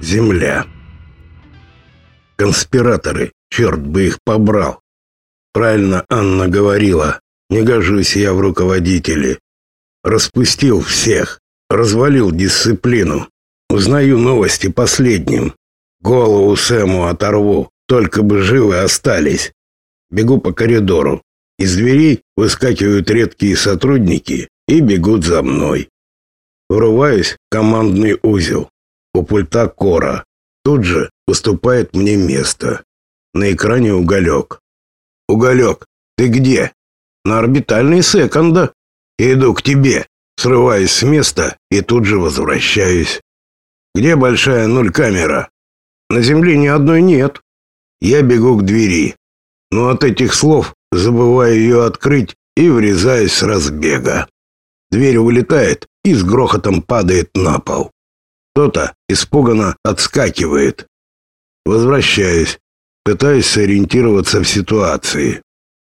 Земля. Конспираторы, черт бы их побрал. Правильно Анна говорила, не гожусь я в руководители. Распустил всех, развалил дисциплину. Узнаю новости последним. Голову Сэму оторву, только бы живы остались. Бегу по коридору. Из дверей выскакивают редкие сотрудники и бегут за мной. Врываюсь в командный узел. У пульта Кора. Тут же уступает мне место. На экране уголек. Уголек, ты где? На орбитальной секонда. Иду к тебе. Срываюсь с места и тут же возвращаюсь. Где большая нуль камера? На земле ни одной нет. Я бегу к двери. Но от этих слов забываю ее открыть и врезаюсь с разбега. Дверь вылетает и с грохотом падает на пол. Кто-то испуганно отскакивает. Возвращаюсь, пытаюсь сориентироваться в ситуации.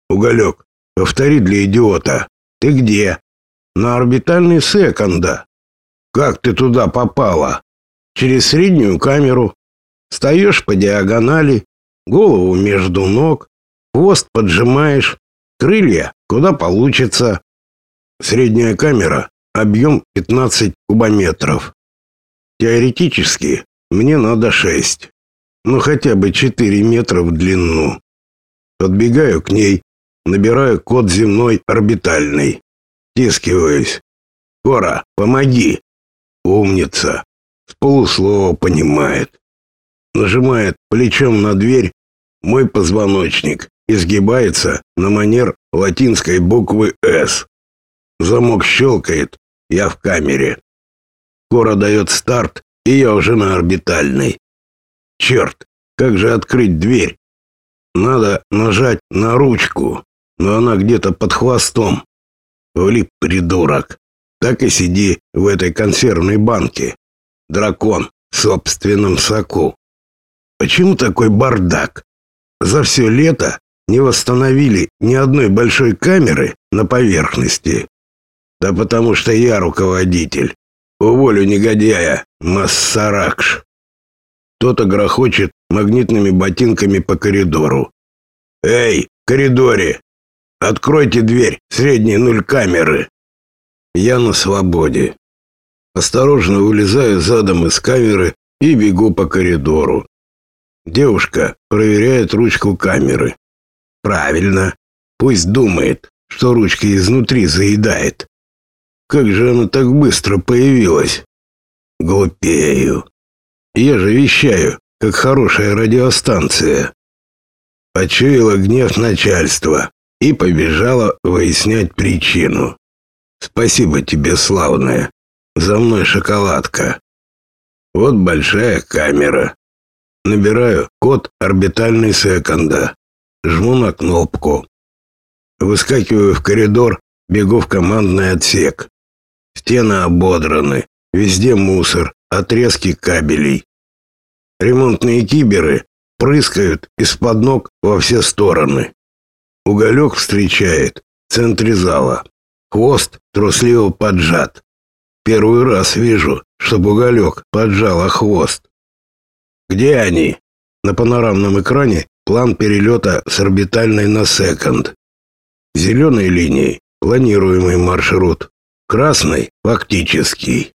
Уголек, повтори для идиота. Ты где? На орбитальной секонда. Как ты туда попала? Через среднюю камеру. Встаешь по диагонали, голову между ног, хвост поджимаешь, крылья куда получится. Средняя камера, объем 15 кубометров. Теоретически мне надо 6, ну хотя бы 4 метра в длину. Подбегаю к ней, набираю код земной орбитальный. Тискиваюсь. Кора, помоги. Умница. С полуслова понимает. Нажимает плечом на дверь, мой позвоночник изгибается на манер латинской буквы «С». Замок щелкает, я в камере. Кора дает старт, и я уже на орбитальной. Черт, как же открыть дверь? Надо нажать на ручку, но она где-то под хвостом. Влип, придурок. Так и сиди в этой консервной банке. Дракон в собственном соку. Почему такой бардак? За все лето не восстановили ни одной большой камеры на поверхности. Да потому что я руководитель. Уволю негодяя, Массаракш. Кто-то грохочет магнитными ботинками по коридору. Эй, в коридоре! Откройте дверь, средней нуль камеры. Я на свободе. Осторожно вылезаю задом из камеры и бегу по коридору. Девушка проверяет ручку камеры. Правильно. Пусть думает, что ручка изнутри заедает. Как же она так быстро появилась? Глупею. Я же вещаю, как хорошая радиостанция. Почуяла гнев начальства и побежала выяснять причину. Спасибо тебе, славная. За мной шоколадка. Вот большая камера. Набираю код орбитальной секонда. Жму на кнопку. Выскакиваю в коридор, бегу в командный отсек. Стены ободраны, везде мусор, отрезки кабелей. Ремонтные киберы прыскают из-под ног во все стороны. Уголек встречает в центре зала. Хвост трусливо поджат. Первый раз вижу, чтобы уголек поджал хвост. Где они? На панорамном экране план перелета с орбитальной на секонд. Зеленой линией планируемый маршрут. Красной – фактический.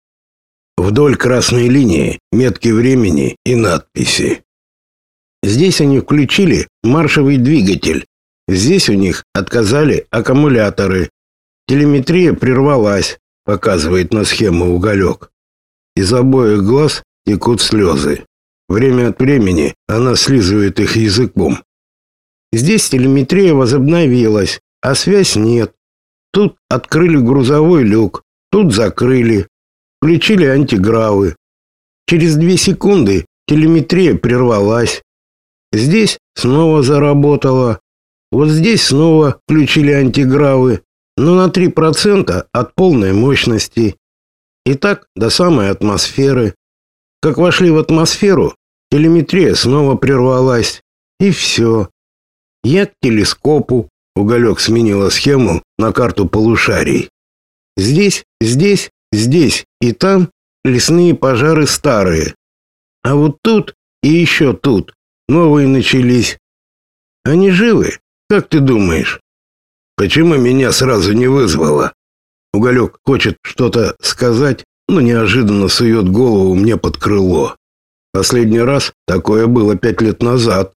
Вдоль красной линии метки времени и надписи. Здесь они включили маршевый двигатель. Здесь у них отказали аккумуляторы. Телеметрия прервалась, показывает на схему уголек. Из обоих глаз текут слезы. Время от времени она слизывает их языком. Здесь телеметрия возобновилась, а связь нет. Тут открыли грузовой люк, тут закрыли, включили антигравы. Через две секунды телеметрия прервалась. Здесь снова заработала. Вот здесь снова включили антигравы, но на 3% от полной мощности. И так до самой атмосферы. Как вошли в атмосферу, телеметрия снова прервалась. И все. Я к телескопу, Уголек сменила схему на карту полушарий. Здесь, здесь, здесь и там лесные пожары старые. А вот тут и еще тут новые начались. Они живы? Как ты думаешь? Почему меня сразу не вызвало? Уголек хочет что-то сказать, но неожиданно сует голову мне под крыло. Последний раз такое было пять лет назад.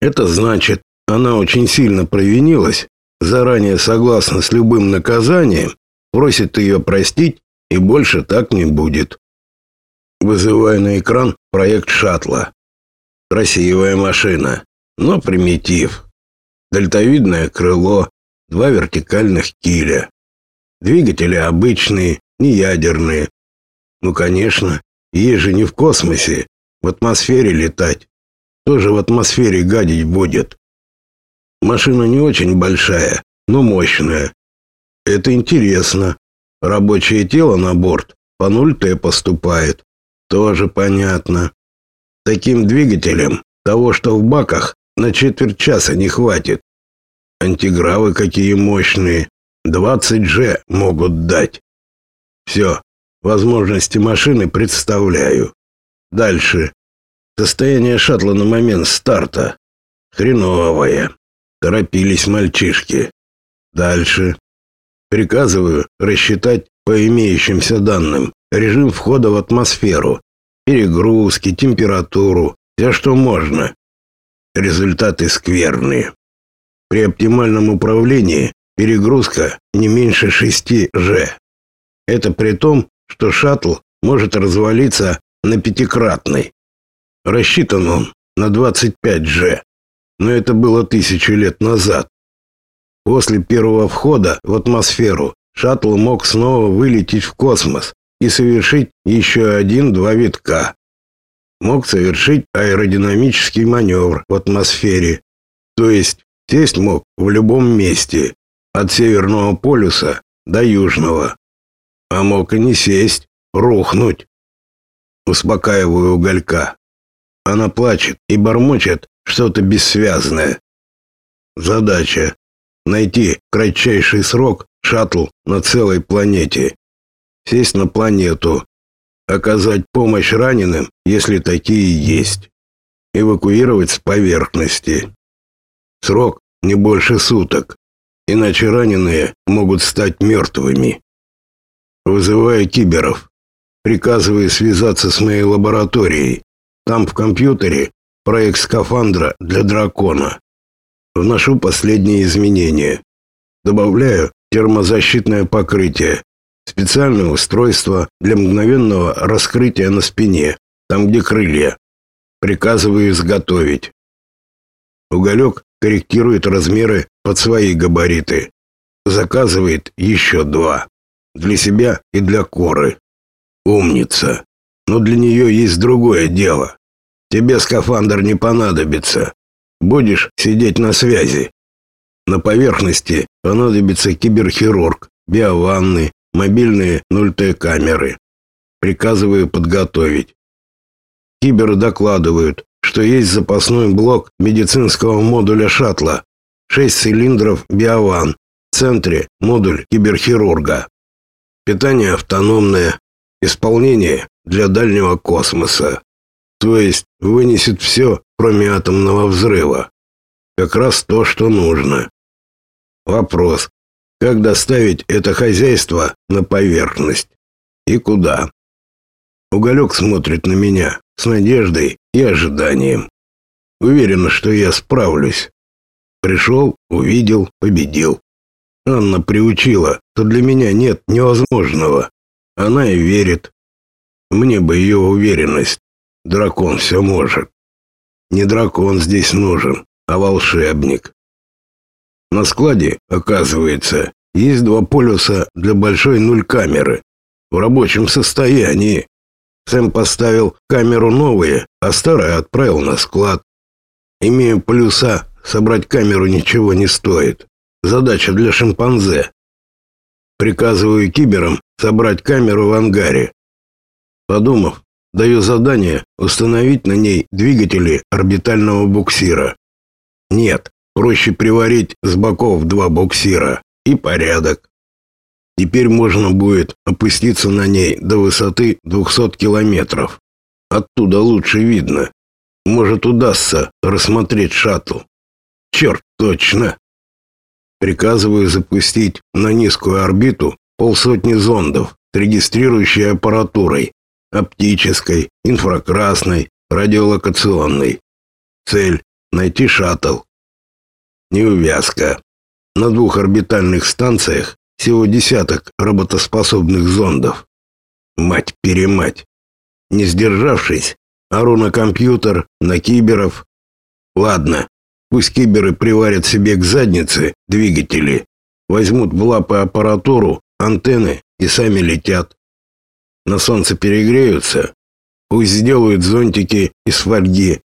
Это значит, она очень сильно провинилась, заранее согласна с любым наказанием, просит ее простить и больше так не будет. Вызываю на экран проект шаттла. Красивая машина, но примитив. Дельтовидное крыло, два вертикальных киля. Двигатели обычные, не ядерные. Ну, конечно, ей же не в космосе, в атмосфере летать. Тоже в атмосфере гадить будет. Машина не очень большая, но мощная. Это интересно. Рабочее тело на борт по 0Т поступает. Тоже понятно. Таким двигателем того, что в баках, на четверть часа не хватит. Антигравы какие мощные. 20G могут дать. Все, возможности машины представляю. Дальше. Состояние шаттла на момент старта. Хреновое. Торопились мальчишки. Дальше. Приказываю рассчитать по имеющимся данным режим входа в атмосферу, перегрузки, температуру, все что можно. Результаты скверные. При оптимальном управлении перегрузка не меньше 6 G. Это при том, что шаттл может развалиться на пятикратный. Рассчитан он на 25 G но это было тысячу лет назад. После первого входа в атмосферу шаттл мог снова вылететь в космос и совершить еще один-два витка. Мог совершить аэродинамический маневр в атмосфере, то есть сесть мог в любом месте, от северного полюса до южного. А мог и не сесть, рухнуть. Успокаиваю уголька. Она плачет и бормочет что-то бессвязное. Задача найти кратчайший срок шаттл на целой планете. Сесть на планету, оказать помощь раненым, если такие есть. Эвакуировать с поверхности. Срок не больше суток, иначе раненые могут стать мертвыми. Вызываю киберов. Приказываю связаться с моей лабораторией. Там в компьютере проект скафандра для дракона. Вношу последние изменения. Добавляю термозащитное покрытие, специальное устройство для мгновенного раскрытия на спине, там где крылья. Приказываю изготовить. Уголек корректирует размеры под свои габариты. Заказывает еще два. Для себя и для коры. Умница. Но для нее есть другое дело. Тебе скафандр не понадобится. Будешь сидеть на связи. На поверхности понадобится киберхирург, биованны, мобильные 0Т-камеры. Приказываю подготовить. Киберы докладывают, что есть запасной блок медицинского модуля шаттла. Шесть цилиндров биован. В центре модуль киберхирурга. Питание автономное. Исполнение для дальнего космоса. То есть вынесет все, кроме атомного взрыва. Как раз то, что нужно. Вопрос. Как доставить это хозяйство на поверхность? И куда? Уголек смотрит на меня с надеждой и ожиданием. Уверена, что я справлюсь. Пришел, увидел, победил. Анна приучила, что для меня нет невозможного. Она и верит. Мне бы ее уверенность. Дракон все может. Не дракон здесь нужен, а волшебник. На складе, оказывается, есть два полюса для большой нуль-камеры. В рабочем состоянии. Сэм поставил камеру новые, а старая отправил на склад. Имею полюса, собрать камеру ничего не стоит. Задача для шимпанзе. Приказываю киберам собрать камеру в ангаре. Подумав, Даю задание установить на ней двигатели орбитального буксира. Нет, проще приварить с боков два буксира и порядок. Теперь можно будет опуститься на ней до высоты 200 километров. Оттуда лучше видно. Может, удастся рассмотреть шаттл. Черт, точно. Приказываю запустить на низкую орбиту полсотни зондов с регистрирующей аппаратурой, оптической, инфракрасной, радиолокационной. Цель — найти шаттл. Неувязка. На двух орбитальных станциях всего десяток работоспособных зондов. Мать-перемать. Не сдержавшись, ору на компьютер, на киберов. Ладно, пусть киберы приварят себе к заднице двигатели, возьмут в лапы аппаратуру, антенны и сами летят. На солнце перегреются, пусть сделают зонтики из фольги.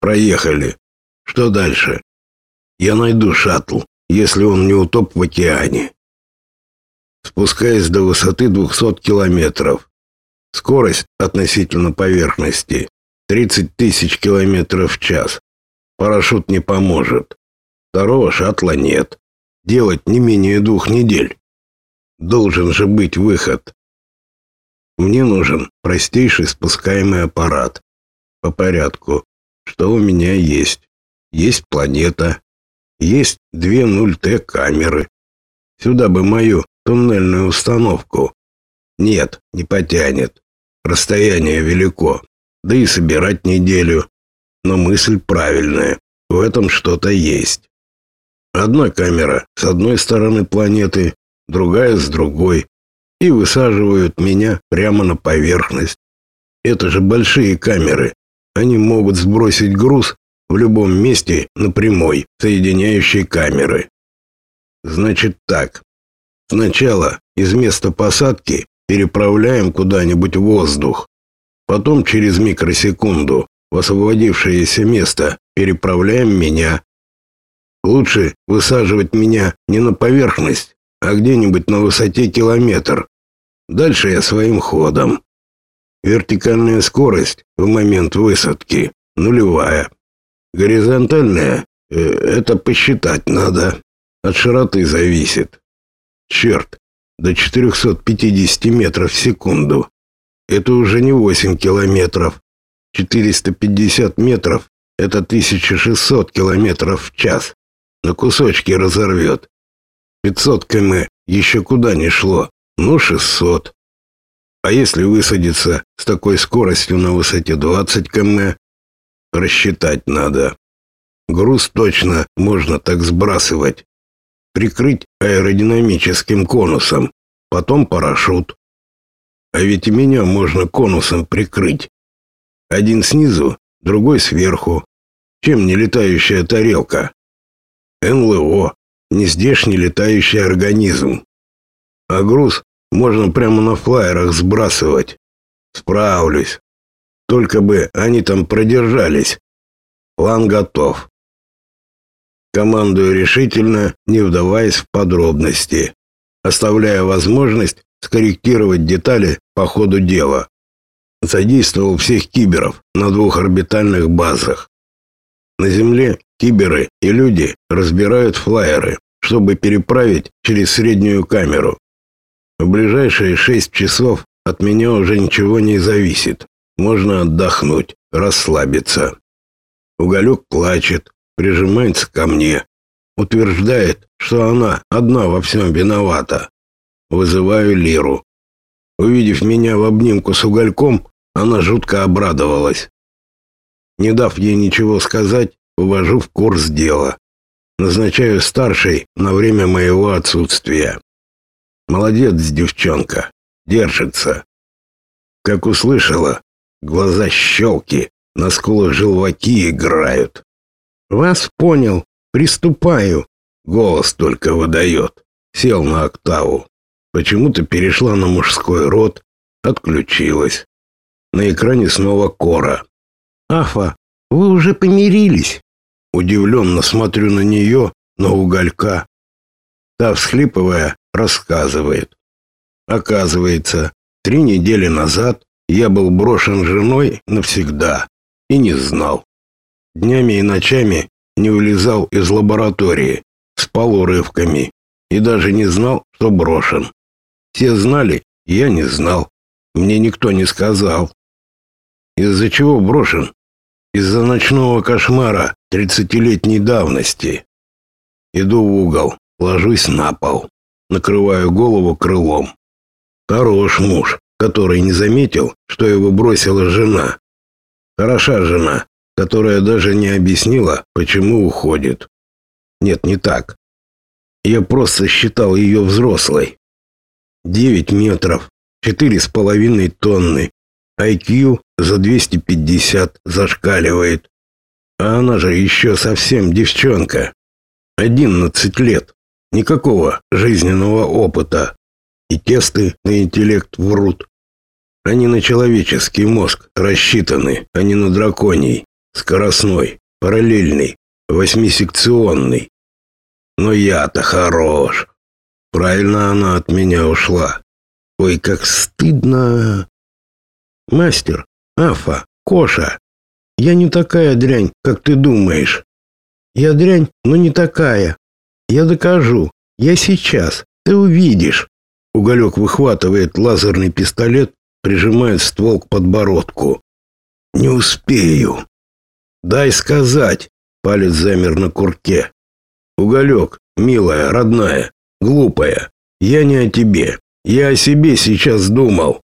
Проехали. Что дальше? Я найду шаттл, если он не утоп в океане. Спускаясь до высоты 200 километров. Скорость относительно поверхности 30 тысяч километров в час. Парашют не поможет. Второго шаттла нет. Делать не менее двух недель. Должен же быть выход. Мне нужен простейший спускаемый аппарат. По порядку. Что у меня есть? Есть планета. Есть две 0Т камеры. Сюда бы мою туннельную установку. Нет, не потянет. Расстояние велико, да и собирать неделю. Но мысль правильная, в этом что-то есть. Одна камера с одной стороны планеты, другая с другой, и высаживают меня прямо на поверхность. Это же большие камеры. Они могут сбросить груз в любом месте на прямой, соединяющей камеры. Значит так. Сначала из места посадки переправляем куда-нибудь воздух. Потом через микросекунду в освободившееся место переправляем меня. Лучше высаживать меня не на поверхность, а где-нибудь на высоте километр. Дальше я своим ходом. Вертикальная скорость в момент высадки нулевая. Горизонтальная э, это посчитать надо. От широты зависит. Черт, до 450 метров в секунду. Это уже не 8 километров. 450 метров – это 1600 километров в час. На кусочки разорвет. 500 км еще куда не шло, ну 600. А если высадиться с такой скоростью на высоте 20 км, рассчитать надо. Груз точно можно так сбрасывать прикрыть аэродинамическим конусом, потом парашют. А ведь и меня можно конусом прикрыть. Один снизу, другой сверху. Чем не летающая тарелка? НЛО, не здешний летающий организм. А груз можно прямо на флайерах сбрасывать. Справлюсь. Только бы они там продержались. План готов. Командую решительно, не вдаваясь в подробности, оставляя возможность скорректировать детали по ходу дела. Задействовал всех киберов на двух орбитальных базах. На Земле киберы и люди разбирают флайеры, чтобы переправить через среднюю камеру. В ближайшие шесть часов от меня уже ничего не зависит. Можно отдохнуть, расслабиться. Уголек плачет, прижимается ко мне, утверждает, что она одна во всем виновата. Вызываю Лиру. Увидев меня в обнимку с угольком, она жутко обрадовалась. Не дав ей ничего сказать, увожу в курс дела. Назначаю старшей на время моего отсутствия. Молодец, девчонка, держится. Как услышала, глаза щелки, на скулах желваки играют. Вас понял. Приступаю. Голос только выдает. Сел на октаву. Почему-то перешла на мужской род, отключилась. На экране снова Кора. Афа, вы уже помирились? Удивленно смотрю на нее, на уголька. Та, всхлипывая, рассказывает. Оказывается, три недели назад я был брошен женой навсегда и не знал. Днями и ночами не вылезал из лаборатории, спал урывками и даже не знал, что брошен. Все знали, я не знал. Мне никто не сказал. Из-за чего брошен? Из-за ночного кошмара тридцатилетней давности. Иду в угол, ложусь на пол, накрываю голову крылом. Хорош муж, который не заметил, что его бросила жена. Хороша жена, которая даже не объяснила, почему уходит. Нет, не так. Я просто считал ее взрослой. Девять метров, четыре с половиной тонны. IQ за 250 зашкаливает. А она же еще совсем девчонка. Одиннадцать лет. Никакого жизненного опыта. И тесты на интеллект врут. Они на человеческий мозг рассчитаны, а не на драконий. Скоростной, параллельный, восьмисекционный. Но я-то хорош. Правильно она от меня ушла. Ой, как стыдно. Мастер, Афа, Коша, я не такая дрянь, как ты думаешь. Я дрянь, но не такая. Я докажу. Я сейчас. Ты увидишь. Уголек выхватывает лазерный пистолет, прижимает ствол к подбородку. Не успею. Дай сказать. Палец замер на курке. Уголек, милая, родная, глупая. Я не о тебе. Я о себе сейчас думал.